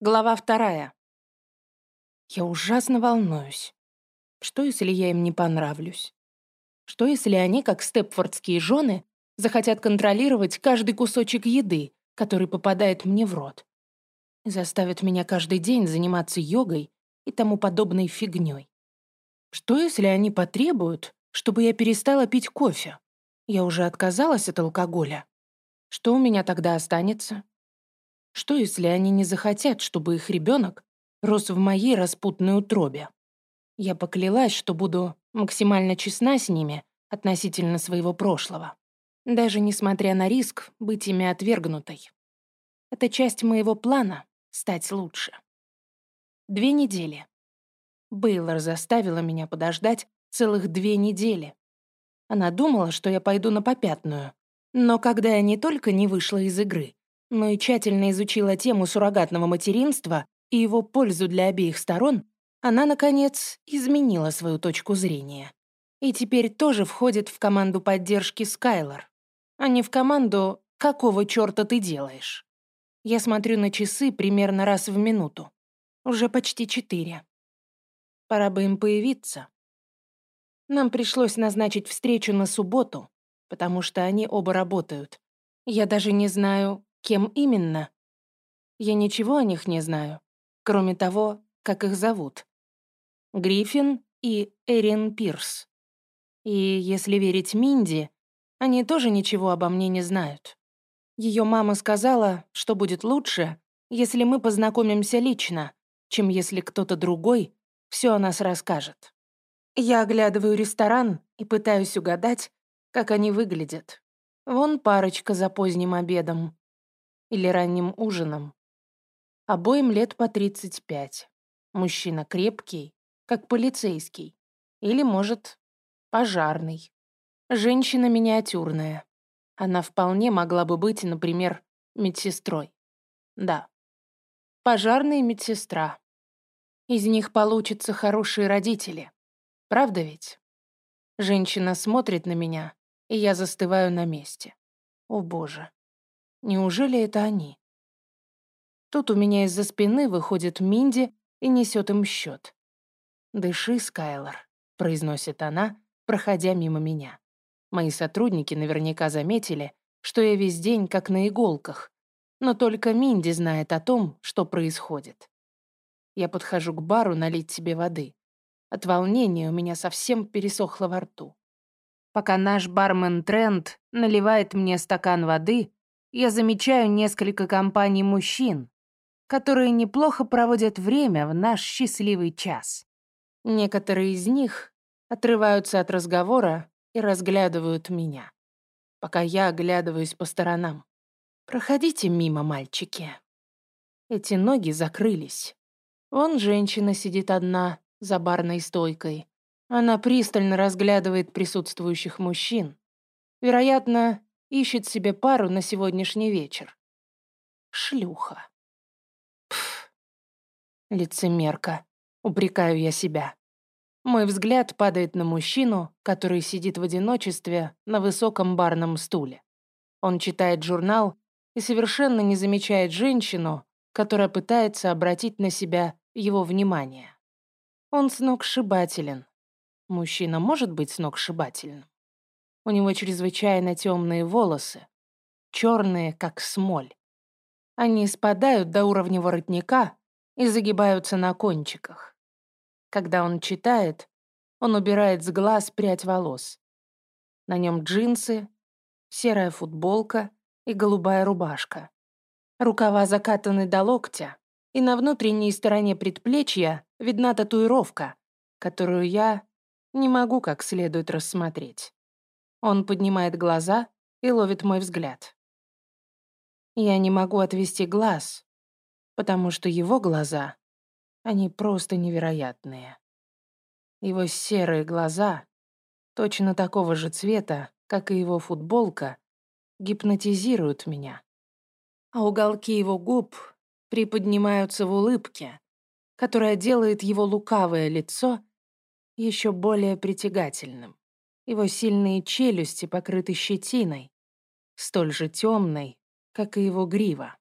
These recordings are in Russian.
Глава вторая. Я ужасно волнуюсь. Что, если я им не понравлюсь? Что, если они, как степфордские жены, захотят контролировать каждый кусочек еды, который попадает мне в рот? И заставят меня каждый день заниматься йогой и тому подобной фигней? Что, если они потребуют, чтобы я перестала пить кофе? Я уже отказалась от алкоголя. Что у меня тогда останется? Что, если они не захотят, чтобы их ребенок рос в моей распутной утробе? Я поклялась, что буду максимально честна с ними относительно своего прошлого, даже несмотря на риск быть ими отвергнутой. Это часть моего плана — стать лучше. Две недели. Бейлор заставила меня подождать целых две недели. Она думала, что я пойду на попятную, но когда я не только не вышла из игры, но и тщательно изучила тему суррогатного материнства и его пользу для обеих сторон, она, наконец, изменила свою точку зрения. И теперь тоже входит в команду поддержки Скайлор, а не в команду «какого черта ты делаешь?». Я смотрю на часы примерно раз в минуту. Уже почти четыре. Пора бы им появиться. Нам пришлось назначить встречу на субботу, потому что они оба работают. Я даже не знаю, Кем именно? Я ничего о них не знаю, кроме того, как их зовут. Гриффин и Эрин Пирс. И, если верить Минди, они тоже ничего обо мне не знают. Ее мама сказала, что будет лучше, если мы познакомимся лично, чем если кто-то другой все о нас расскажет. Я оглядываю ресторан и пытаюсь угадать, как они выглядят. Вон парочка за поздним обедом или ранним ужином. Обоим лет по 35. Мужчина крепкий, как полицейский. Или, может, пожарный. Женщина миниатюрная. Она вполне могла бы быть, например, медсестрой. Да. Пожарная медсестра. Из них получатся хорошие родители. Правда ведь? Женщина смотрит на меня, и я застываю на месте. О боже. Неужели это они? Тут у меня из-за спины выходит Минди и несет им счет. «Дыши, Скайлор», — произносит она, проходя мимо меня. Мои сотрудники наверняка заметили, что я весь день как на иголках, но только Минди знает о том, что происходит. Я подхожу к бару налить себе воды. От волнения у меня совсем пересохло во рту. Пока наш бармен Трент наливает мне стакан воды, я замечаю несколько компаний мужчин, которые неплохо проводят время в наш счастливый час. Некоторые из них отрываются от разговора и разглядывают меня, пока я оглядываюсь по сторонам. «Проходите мимо, мальчики». Эти ноги закрылись. Вон женщина сидит одна за барной стойкой. Она пристально разглядывает присутствующих мужчин. Вероятно, Ищет себе пару на сегодняшний вечер. Шлюха. Пф. Лицемерка. Упрекаю я себя. Мой взгляд падает на мужчину, который сидит в одиночестве на высоком барном стуле. Он читает журнал и совершенно не замечает женщину, которая пытается обратить на себя его внимание. Он сногсшибателен. Мужчина может быть сногсшибательным. У него чрезвычайно темные волосы, черные, как смоль. Они спадают до уровня воротника и загибаются на кончиках. Когда он читает, он убирает с глаз прядь волос. На нем джинсы, серая футболка и голубая рубашка. Рукава закатаны до локтя, и на внутренней стороне предплечья видна татуировка, которую я не могу как следует рассмотреть. Он поднимает глаза и ловит мой взгляд. Я не могу отвести глаз, потому что его глаза, они просто невероятные. Его серые глаза, точно такого же цвета, как и его футболка, гипнотизируют меня. А уголки его губ приподнимаются в улыбке, которая делает его лукавое лицо еще более притягательным. Его сильные челюсти покрыты щетиной, столь же темной, как и его грива.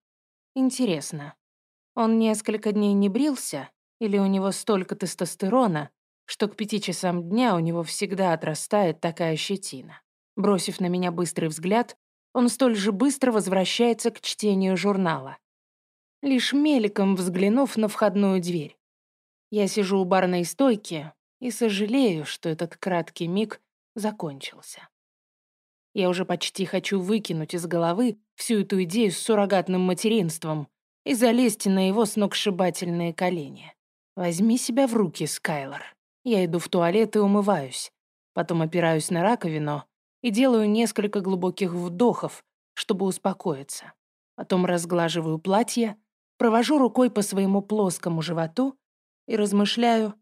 Интересно, Он несколько дней не брился, или у него столько тестостерона, что к пяти часам дня у него всегда отрастает такая щетина. Бросив на меня быстрый взгляд, он столь же быстро возвращается к чтению журнала. Лишь мельком взглянув на входную дверь. Я сижу у барной стойки и сожалею, что этот краткий миг закончился. Я уже почти хочу выкинуть из головы всю эту идею с суррогатным материнством и залезть на его сногсшибательные колени. Возьми себя в руки, Скайлор. Я иду в туалет и умываюсь. Потом опираюсь на раковину и делаю несколько глубоких вдохов, чтобы успокоиться. Потом разглаживаю платье, провожу рукой по своему плоскому животу и размышляю,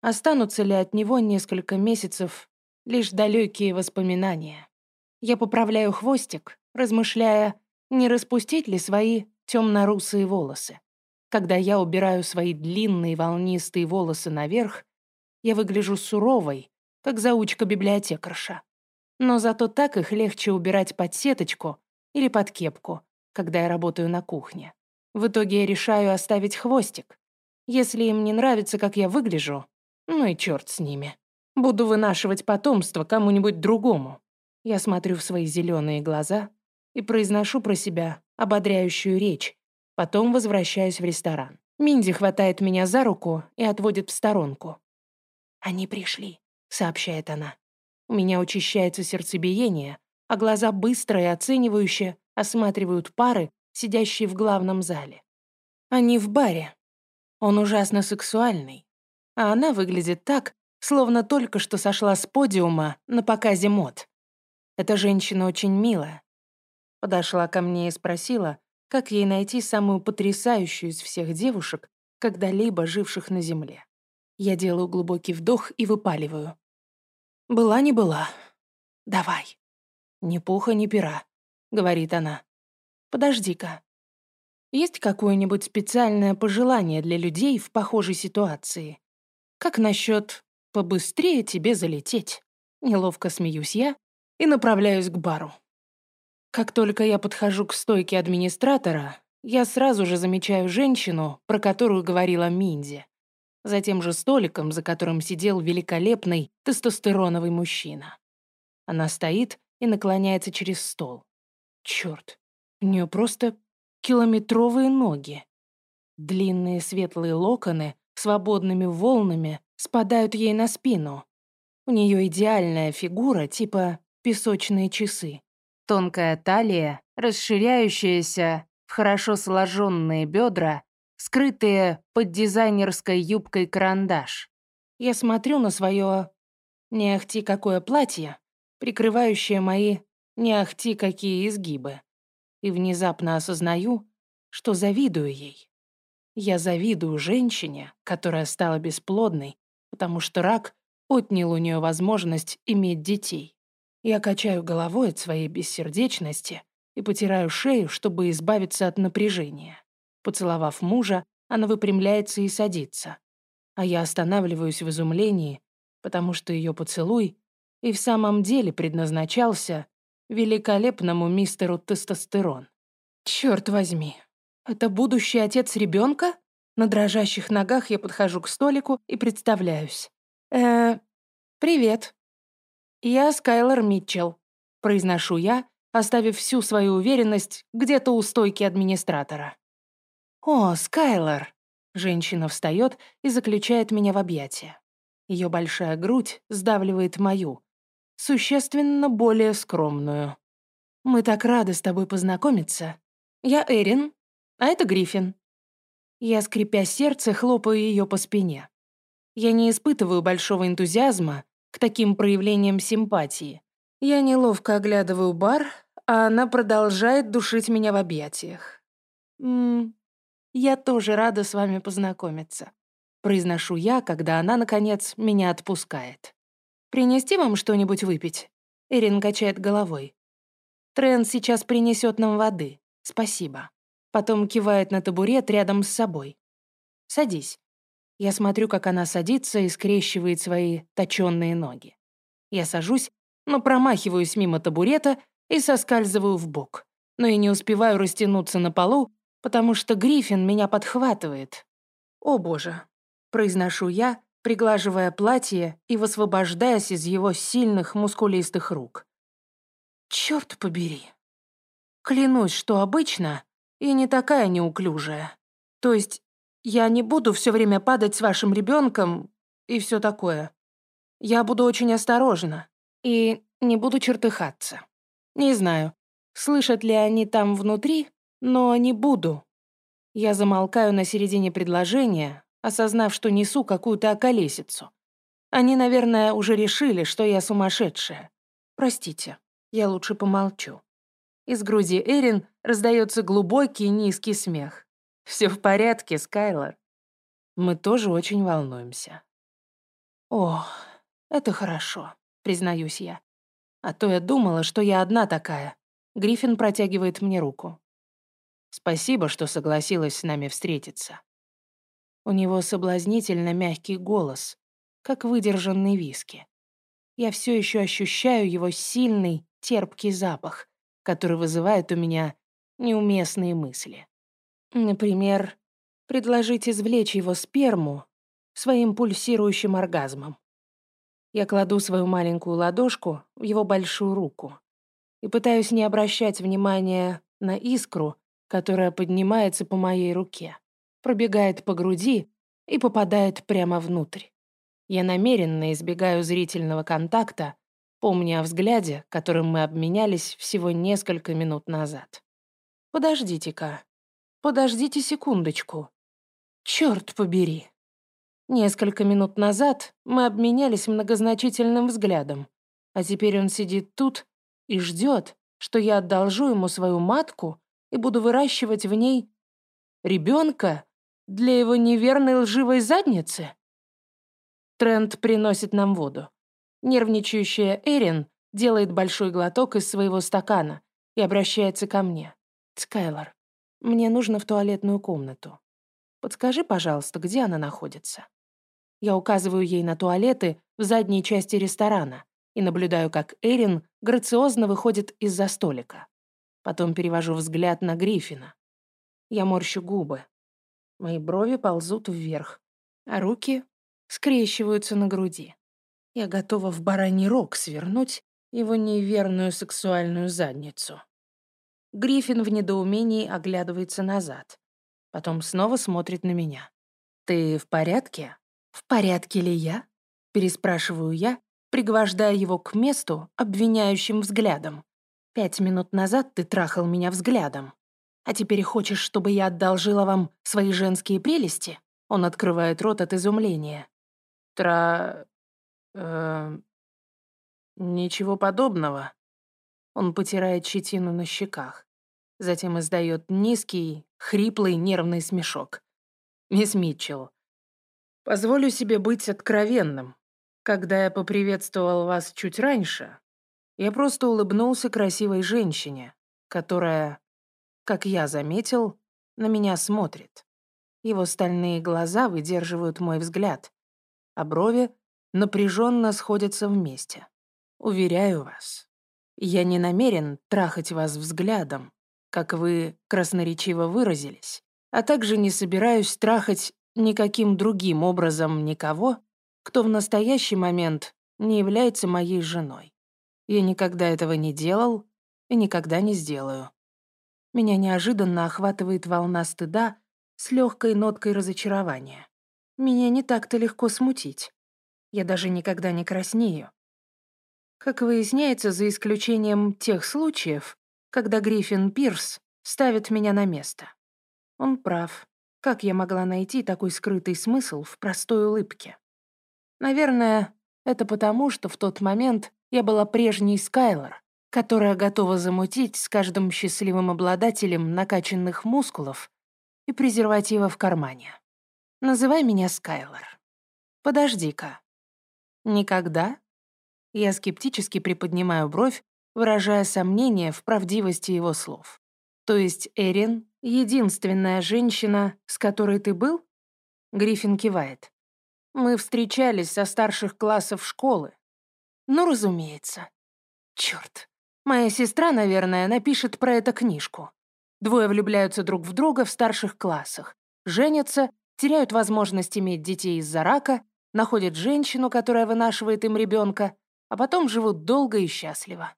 останутся ли от него несколько месяцев лишь далекие воспоминания. Я поправляю хвостик, размышляя, не распустить ли свои темно-русые волосы. Когда я убираю свои длинные волнистые волосы наверх, я выгляжу суровой, как заучка-библиотекарша. Но зато так их легче убирать под сеточку или под кепку, когда я работаю на кухне. В итоге я решаю оставить хвостик. Если им не нравится, как я выгляжу, ну и черт с ними. Буду вынашивать потомство кому-нибудь другому. Я смотрю в свои зеленые глаза и произношу про себя ободряющую речь, потом возвращаюсь в ресторан. Минди хватает меня за руку и отводит в сторонку. «Они пришли», — сообщает она. У меня учащается сердцебиение, а глаза быстро и оценивающе осматривают пары, сидящие в главном зале. Они в баре. Он ужасно сексуальный, а она выглядит так, словно только что сошла с подиума на показе мод. Эта женщина очень милая. Подошла ко мне и спросила, как ей найти самую потрясающую из всех девушек, когда-либо живших на Земле. Я делаю глубокий вдох и выпаливаю. Была не была. Давай. Ни пуха, ни пера, говорит она. Подожди-ка. Есть какое-нибудь специальное пожелание для людей в похожей ситуации? Как насчет побыстрее тебе залететь? Неловко смеюсь я и направляюсь к бару. Как только я подхожу к стойке администратора, я сразу же замечаю женщину, про которую говорила Минди за тем же столиком, за которым сидел великолепный тестостероновый мужчина. Она стоит и наклоняется через стол. Черт, у нее просто километровые ноги. Длинные светлые локоны свободными волнами спадают ей на спину. У нее идеальная фигура, типа песочные часы. Тонкая талия, расширяющаяся в хорошо сложенные бедра скрытые под дизайнерской юбкой карандаш. Я смотрю на свое не ахти какое платье, прикрывающее мои не ахти какие изгибы, и внезапно осознаю, что завидую ей. Я завидую женщине, которая стала бесплодной, потому что рак отнял у нее возможность иметь детей. Я качаю головой от своей бессердечности и потираю шею, чтобы избавиться от напряжения. Поцеловав мужа, она выпрямляется и садится. А я останавливаюсь в изумлении, потому что ее поцелуй и в самом деле предназначался великолепному мистеру тестостерон. Черт возьми, это будущий отец ребенка? На дрожащих ногах я подхожу к столику и представляюсь. э привет. Я Скайлор Митчелл, произношу я, оставив всю свою уверенность где-то у стойки администратора. «О, Скайлор!» Женщина встает и заключает меня в объятия. Ее большая грудь сдавливает мою, существенно более скромную. «Мы так рады с тобой познакомиться. Я Эрин, а это Гриффин». Я, скрипя сердце, хлопаю ее по спине. Я не испытываю большого энтузиазма к таким проявлениям симпатии. Я неловко оглядываю бар, а она продолжает душить меня в объятиях. М «Я тоже рада с вами познакомиться», — произношу я, когда она, наконец, меня отпускает. «Принести вам что-нибудь выпить?» Эрин качает головой. «Трен сейчас принесет нам воды. Спасибо». Потом кивает на табурет рядом с собой. «Садись». Я смотрю, как она садится и скрещивает свои точенные ноги. Я сажусь, но промахиваюсь мимо табурета и соскальзываю в бок. Но и не успеваю растянуться на полу, потому что Гриффин меня подхватывает. О боже, произношу я, приглаживая платье и высвобождаясь из его сильных мускулистых рук. Черт побери. Клянусь, что обычно я не такая неуклюжая. То есть я не буду все время падать с вашим ребенком и все такое. Я буду очень осторожна и не буду чертыхаться. Не знаю, слышат ли они там внутри, но не буду. Я замолкаю на середине предложения, осознав, что несу какую-то околесицу. Они, наверное, уже решили, что я сумасшедшая. Простите, я лучше помолчу. Из груди Эрин раздается глубокий низкий смех. Все в порядке, Скайлор. Мы тоже очень волнуемся. О, это хорошо, признаюсь я. А то я думала, что я одна такая. Гриффин протягивает мне руку. Спасибо, что согласилась с нами встретиться. У него соблазнительно мягкий голос, как выдержанный виски. Я все еще ощущаю его сильный, терпкий запах, который вызывает у меня неуместные мысли. Например, предложить извлечь его сперму своим пульсирующим оргазмом. Я кладу свою маленькую ладошку в его большую руку и пытаюсь не обращать внимания на искру, которая поднимается по моей руке пробегает по груди и попадает прямо внутрь. Я намеренно избегаю зрительного контакта, помня о взгляде, которым мы обменялись всего несколько минут назад. Подождите-ка. Подождите секундочку. Черт побери. Несколько минут назад мы обменялись многозначительным взглядом, а теперь он сидит тут и ждет, что я одолжу ему свою матку и буду выращивать в ней ребенка для его неверной лживой задницы? Трент приносит нам воду. Нервничающая Эрин делает большой глоток из своего стакана и обращается ко мне. «Скайлор, мне нужно в туалетную комнату. Подскажи, пожалуйста, где она находится?» Я указываю ей на туалеты в задней части ресторана и наблюдаю, как Эрин грациозно выходит из-за столика. Потом перевожу взгляд на Гриффина. Я морщу губы. Мои брови ползут вверх, а руки скрещиваются на груди. Я готова в бараний рог свернуть его неверную сексуальную задницу. Гриффин в недоумении оглядывается назад. Потом снова смотрит на меня. «Ты в порядке?» «В порядке ли я?» Переспрашиваю я, пригвождая его к месту обвиняющим взглядом. «Пять минут назад ты трахал меня взглядом. А теперь хочешь, чтобы я одолжила вам свои женские прелести?» Он открывает рот от изумления. «Тра... Э, ничего подобного». Он потирает щетину на щеках. Затем издает низкий, хриплый нервный смешок. «Мисс Митчелл, позволю себе быть откровенным. Когда я поприветствовал вас чуть раньше, я просто улыбнулся красивой женщине, которая как я заметил, на меня смотрит. Его стальные глаза выдерживают мой взгляд, а брови напряженно сходятся вместе. Уверяю вас, я не намерен трахать вас взглядом, как вы красноречиво выразились, а также не собираюсь трахать никаким другим образом никого, кто в настоящий момент не является моей женой. Я никогда этого не делал и никогда не сделаю. Меня неожиданно охватывает волна стыда с легкой ноткой разочарования. Меня не так-то легко смутить. Я даже никогда не краснею. Как выясняется, за исключением тех случаев, когда Гриффин Пирс ставит меня на место. Он прав. Как я могла найти такой скрытый смысл в простой улыбке? Наверное, это потому, что в тот момент я была прежней Скайлор, которая готова замутить с каждым счастливым обладателем накачанных мускулов и презерватива в кармане. Называй меня Скайлор. Подожди-ка. Никогда? Я скептически приподнимаю бровь, выражая сомнение в правдивости его слов. То есть Эрин — единственная женщина, с которой ты был? Гриффин кивает. Мы встречались со старших классов школы. Ну, разумеется. Чёрт. Моя сестра, наверное, напишет про это книжку. Двое влюбляются друг в друга в старших классах, женятся, теряют возможность иметь детей из-за рака, находят женщину, которая вынашивает им ребенка, а потом живут долго и счастливо.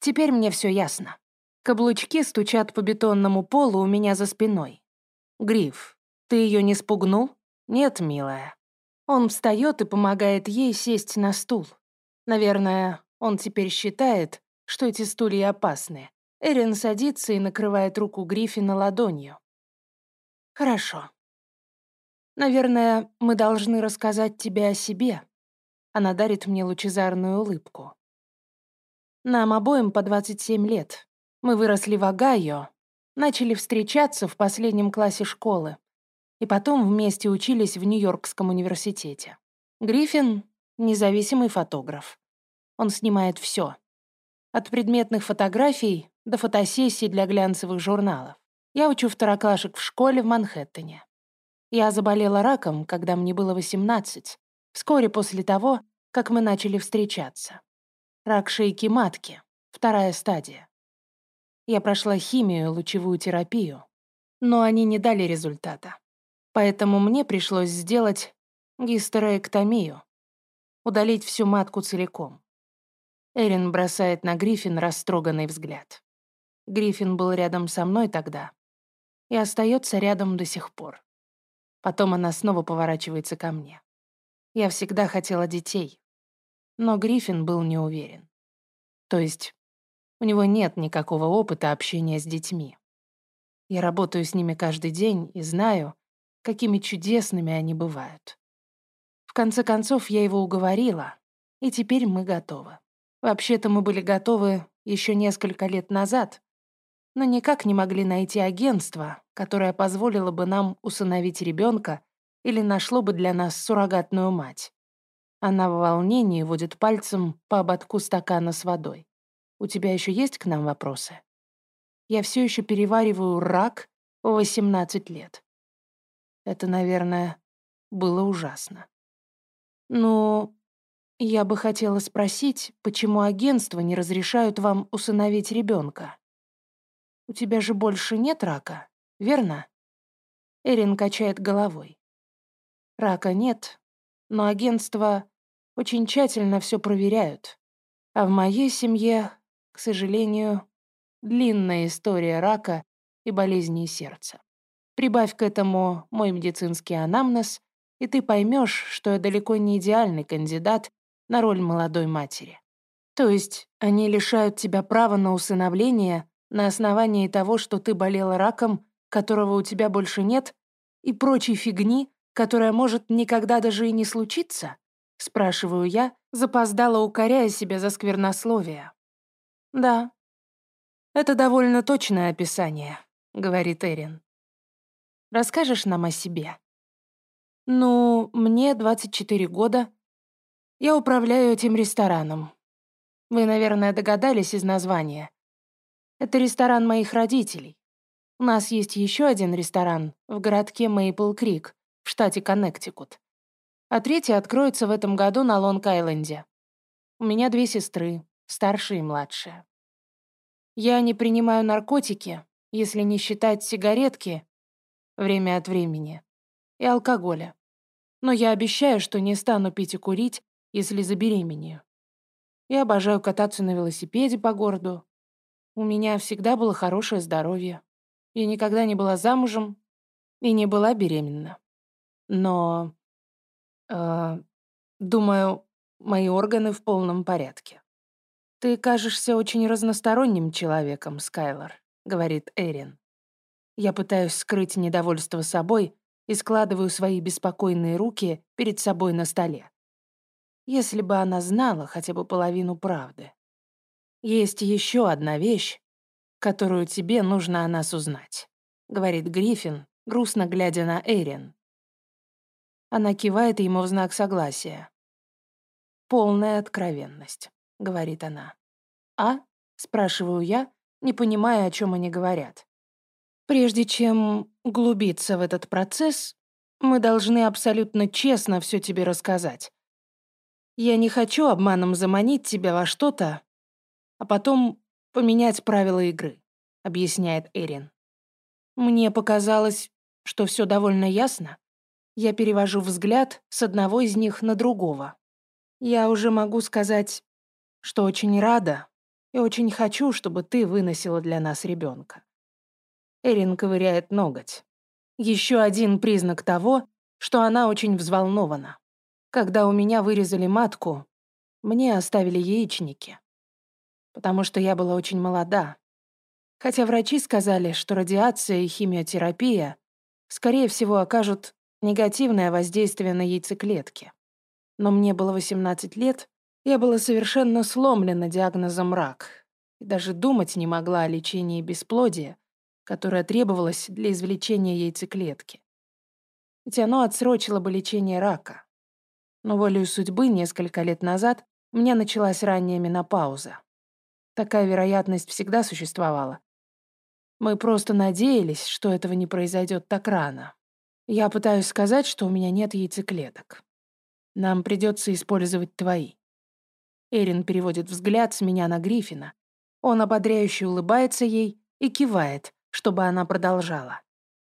Теперь мне все ясно. Каблучки стучат по бетонному полу у меня за спиной. Гриф, ты ее не спугнул? Нет, милая. Он встает и помогает ей сесть на стул. Наверное, он теперь считает, что эти стулья опасны. Эрин садится и накрывает руку Гриффина ладонью. «Хорошо. Наверное, мы должны рассказать тебе о себе». Она дарит мне лучезарную улыбку. Нам обоим по 27 лет. Мы выросли в Огайо, начали встречаться в последнем классе школы и потом вместе учились в Нью-Йоркском университете. Гриффин — независимый фотограф. Он снимает все. От предметных фотографий до фотосессий для глянцевых журналов. Я учу второклашек в школе в Манхэттене. Я заболела раком, когда мне было 18, вскоре после того, как мы начали встречаться. Рак шейки матки, вторая стадия. Я прошла химию, лучевую терапию, но они не дали результата. Поэтому мне пришлось сделать гистерэктомию, удалить всю матку целиком. Эрин бросает на Гриффин растроганный взгляд. Гриффин был рядом со мной тогда и остается рядом до сих пор. Потом она снова поворачивается ко мне. Я всегда хотела детей, но Гриффин был не уверен. То есть у него нет никакого опыта общения с детьми. Я работаю с ними каждый день и знаю, какими чудесными они бывают. В конце концов, я его уговорила, и теперь мы готовы. Вообще-то мы были готовы еще несколько лет назад, но никак не могли найти агентство, которое позволило бы нам усыновить ребенка или нашло бы для нас суррогатную мать. Она в волнении водит пальцем по ободку стакана с водой. «У тебя еще есть к нам вопросы?» Я все еще перевариваю рак в 18 лет. Это, наверное, было ужасно. Ну, я бы хотела спросить, почему агентства не разрешают вам усыновить ребенка? У тебя же больше нет рака, верно? Эрин качает головой. Рака нет, но агентства очень тщательно все проверяют. А в моей семье, к сожалению, длинная история рака и болезней сердца. Прибавь к этому мой медицинский анамнез, и ты поймешь, что я далеко не идеальный кандидат на роль молодой матери. То есть они лишают тебя права на усыновление на основании того, что ты болела раком, которого у тебя больше нет, и прочей фигни, которая может никогда даже и не случиться? Спрашиваю я, запоздала укоряя себя за сквернословие. «Да, это довольно точное описание», — говорит Эрин. Расскажешь нам о себе?» «Ну, мне 24 года. Я управляю этим рестораном. Вы, наверное, догадались из названия. Это ресторан моих родителей. У нас есть еще один ресторан в городке Мейпл-Крик в штате Коннектикут. А третий откроется в этом году на Лонг-Айленде. У меня две сестры, старшая и младшая. Я не принимаю наркотики, если не считать сигаретки время от времени, и алкоголя. Но я обещаю, что не стану пить и курить, если забеременею. Я обожаю кататься на велосипеде по городу. У меня всегда было хорошее здоровье. Я никогда не была замужем и не была беременна. Но, э, думаю, мои органы в полном порядке. «Ты кажешься очень разносторонним человеком, Скайлор», — говорит Эрин. Я пытаюсь скрыть недовольство собой и складываю свои беспокойные руки перед собой на столе. Если бы она знала хотя бы половину правды. Есть еще одна вещь, которую тебе нужно о нас узнать, говорит Гриффин, грустно глядя на Эрин. Она кивает ему в знак согласия. «Полная откровенность», — говорит она. «А?» — спрашиваю я, не понимая, о чем они говорят. Прежде чем углубиться в этот процесс, мы должны абсолютно честно все тебе рассказать. Я не хочу обманом заманить тебя во что-то, а потом поменять правила игры, объясняет Эрин. Мне показалось, что все довольно ясно. Я перевожу взгляд с одного из них на другого. Я уже могу сказать, что очень рада и очень хочу, чтобы ты выносила для нас ребенка. Эрин ковыряет ноготь. Еще один признак того, что она очень взволнована. Когда у меня вырезали матку, мне оставили яичники. Потому что я была очень молода. Хотя врачи сказали, что радиация и химиотерапия, скорее всего, окажут негативное воздействие на яйцеклетки. Но мне было 18 лет, я была совершенно сломлена диагнозом рак и даже думать не могла о лечении бесплодия, которое требовалось для извлечения яйцеклетки. Ведь оно отсрочило бы лечение рака. Но волею судьбы несколько лет назад у меня началась ранняя менопауза. Такая вероятность всегда существовала. Мы просто надеялись, что этого не произойдет так рано. Я пытаюсь сказать, что у меня нет яйцеклеток. Нам придется использовать твои. Эрин переводит взгляд с меня на Гриффина. Он ободряюще улыбается ей и кивает, чтобы она продолжала.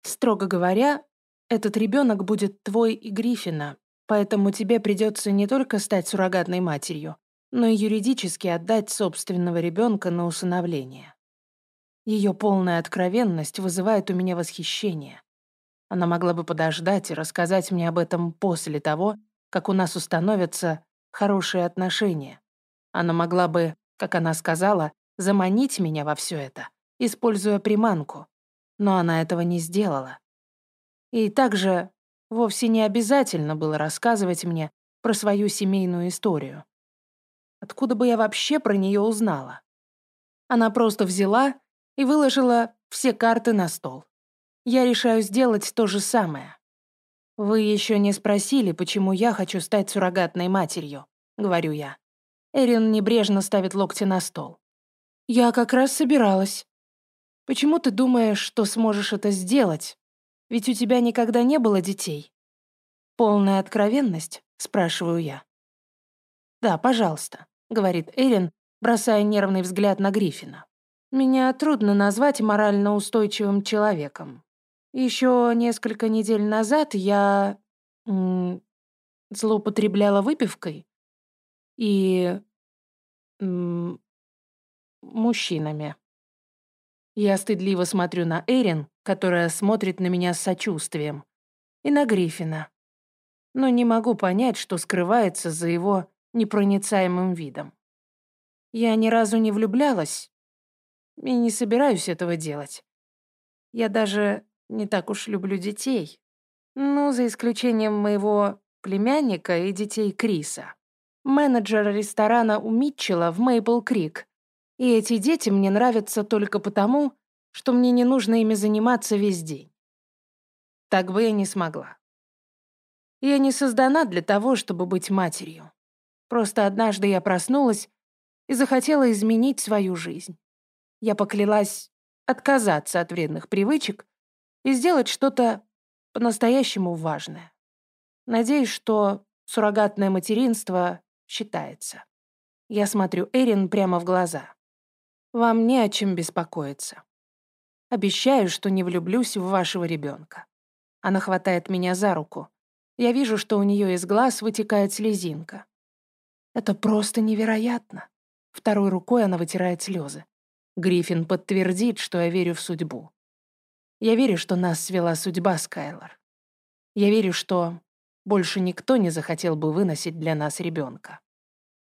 Строго говоря, этот ребенок будет твой и Гриффина, поэтому тебе придется не только стать суррогатной матерью, но и юридически отдать собственного ребенка на усыновление. Ее полная откровенность вызывает у меня восхищение. Она могла бы подождать и рассказать мне об этом после того, как у нас установятся хорошие отношения. Она могла бы, как она сказала, заманить меня во все это, используя приманку. Но она этого не сделала. И также вовсе не обязательно было рассказывать мне про свою семейную историю. Откуда бы я вообще про нее узнала? Она просто взяла и выложила все карты на стол. Я решаю сделать то же самое. «Вы еще не спросили, почему я хочу стать суррогатной матерью», — говорю я. Эрин небрежно ставит локти на стол. «Я как раз собиралась. Почему ты думаешь, что сможешь это сделать? Ведь у тебя никогда не было детей». «Полная откровенность?» — спрашиваю я. «Да, пожалуйста», — говорит Эрин, бросая нервный взгляд на Гриффина. «Меня трудно назвать морально устойчивым человеком. Еще несколько недель назад я... Злоупотребляла выпивкой и... Мужчинами. Я стыдливо смотрю на Эрин, которая смотрит на меня с сочувствием, и на Гриффина. Но не могу понять, что скрывается за его непроницаемым видом. Я ни разу не влюблялась и не собираюсь этого делать. Я даже не так уж люблю детей. Ну, за исключением моего племянника и детей Криса менеджер ресторана у Митчелла в Мейпл-Крик. И эти дети мне нравятся только потому, что мне не нужно ими заниматься весь день. Так бы я не смогла. Я не создана для того, чтобы быть матерью. Просто однажды я проснулась и захотела изменить свою жизнь. Я поклялась отказаться от вредных привычек и сделать что-то по-настоящему важное. Надеюсь, что суррогатное материнство считается. Я смотрю Эрин прямо в глаза. Вам не о чем беспокоиться. Обещаю, что не влюблюсь в вашего ребенка. Она хватает меня за руку. Я вижу, что у нее из глаз вытекает слезинка. Это просто невероятно. Второй рукой она вытирает слезы. Гриффин подтвердит, что я верю в судьбу. Я верю, что нас свела судьба, Скайлор. Я верю, что больше никто не захотел бы выносить для нас ребенка.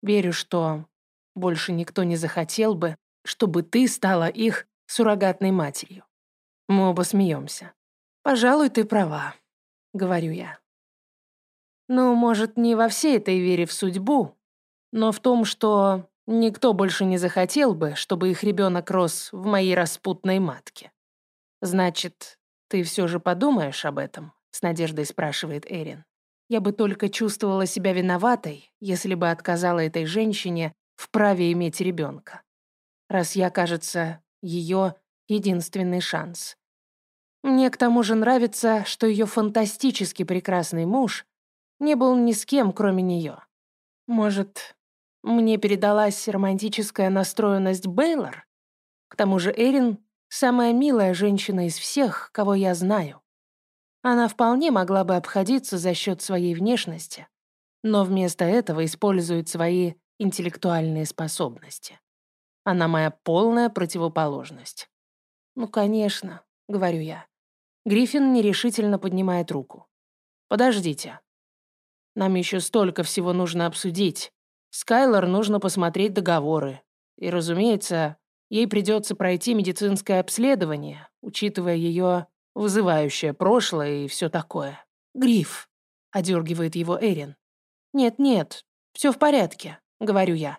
Верю, что больше никто не захотел бы, чтобы ты стала их суррогатной матерью. Мы оба смеемся. «Пожалуй, ты права», — говорю я. Ну, может, не во всей этой вере в судьбу, но в том, что никто больше не захотел бы, чтобы их ребенок рос в моей распутной матке. Значит, ты все же подумаешь об этом? С надеждой спрашивает Эрин. Я бы только чувствовала себя виноватой, если бы отказала этой женщине в праве иметь ребенка. Раз я, кажется, ее единственный шанс. Мне к тому же нравится, что ее фантастически прекрасный муж не был ни с кем, кроме нее. Может, мне передалась романтическая настроенность Бейлор? К тому же Эрин Самая милая женщина из всех, кого я знаю. Она вполне могла бы обходиться за счет своей внешности, но вместо этого использует свои интеллектуальные способности. Она моя полная противоположность. «Ну, конечно», — говорю я. Гриффин нерешительно поднимает руку. «Подождите. Нам еще столько всего нужно обсудить. Скайлор нужно посмотреть договоры. И, разумеется, ей придется пройти медицинское обследование, учитывая ее вызывающее прошлое и все такое. «Гриф», — одергивает его Эрин. «Нет-нет, все в порядке», — говорю я.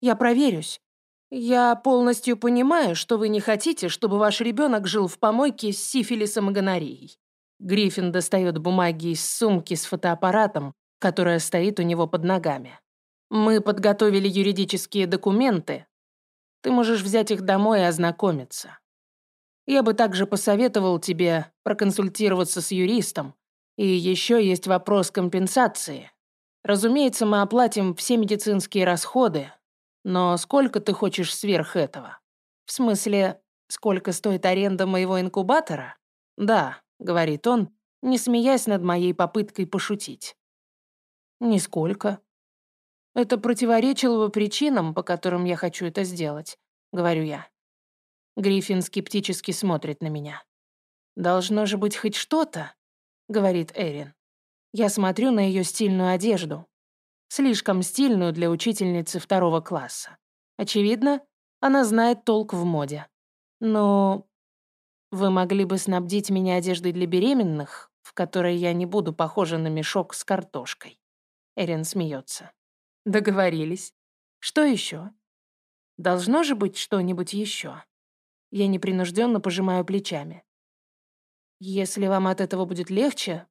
«Я проверюсь. Я полностью понимаю, что вы не хотите, чтобы ваш ребенок жил в помойке с сифилисом и гонореей». Гриффин достает бумаги из сумки с фотоаппаратом, которая стоит у него под ногами. «Мы подготовили юридические документы. Ты можешь взять их домой и ознакомиться. Я бы также посоветовал тебе проконсультироваться с юристом. И еще есть вопрос компенсации. Разумеется, мы оплатим все медицинские расходы, но сколько ты хочешь сверх этого? В смысле, сколько стоит аренда моего инкубатора? Да, говорит он, не смеясь над моей попыткой пошутить. Нисколько. Это противоречило бы причинам, по которым я хочу это сделать, говорю я. Гриффин скептически смотрит на меня. «Должно же быть хоть что-то», — говорит Эрин. Я смотрю на ее стильную одежду. Слишком стильную для учительницы второго класса. Очевидно, она знает толк в моде. Но вы могли бы снабдить меня одеждой для беременных, в которой я не буду похожа на мешок с картошкой. Эрин смеется. Договорились. Что еще? Должно же быть что-нибудь еще. Я непринужденно пожимаю плечами. Если вам от этого будет легче,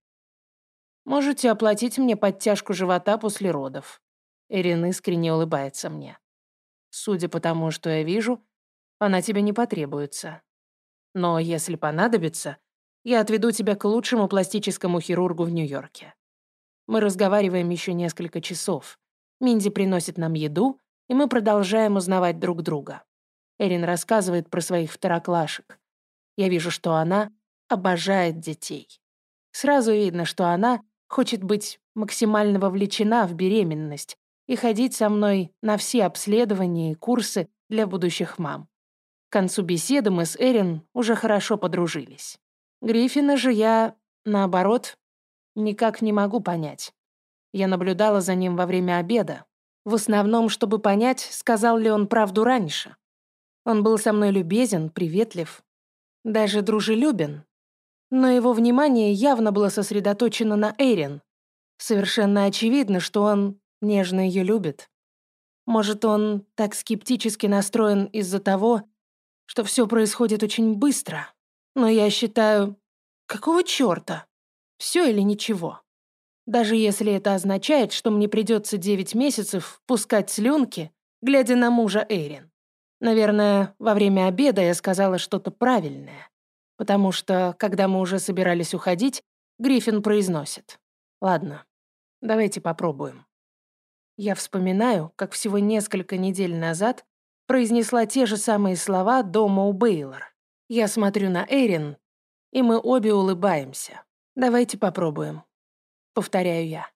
можете оплатить мне подтяжку живота после родов. Эрин искренне улыбается мне. Судя по тому, что я вижу, она тебе не потребуется. Но если понадобится, я отведу тебя к лучшему пластическому хирургу в Нью-Йорке. Мы разговариваем еще несколько часов. Минди приносит нам еду, и мы продолжаем узнавать друг друга. Эрин рассказывает про своих второклашек. Я вижу, что она обожает детей. Сразу видно, что она хочет быть максимально вовлечена в беременность и ходить со мной на все обследования и курсы для будущих мам. К концу беседы мы с Эрин уже хорошо подружились. Гриффина же я, наоборот, никак не могу понять. Я наблюдала за ним во время обеда, в основном, чтобы понять, сказал ли он правду раньше. Он был со мной любезен, приветлив, даже дружелюбен. Но его внимание явно было сосредоточено на Эрин. Совершенно очевидно, что он нежно ее любит. Может, он так скептически настроен из-за того, что все происходит очень быстро. Но я считаю, какого чёрта? Все или ничего? Даже если это означает, что мне придется 9 месяцев пускать слюнки, глядя на мужа Эрин. Наверное, во время обеда я сказала что-то правильное, потому что, когда мы уже собирались уходить, Гриффин произносит. «Ладно, давайте попробуем». Я вспоминаю, как всего несколько недель назад произнесла те же самые слова дома у Бейлор. Я смотрю на Эрин, и мы обе улыбаемся. «Давайте попробуем», — повторяю я.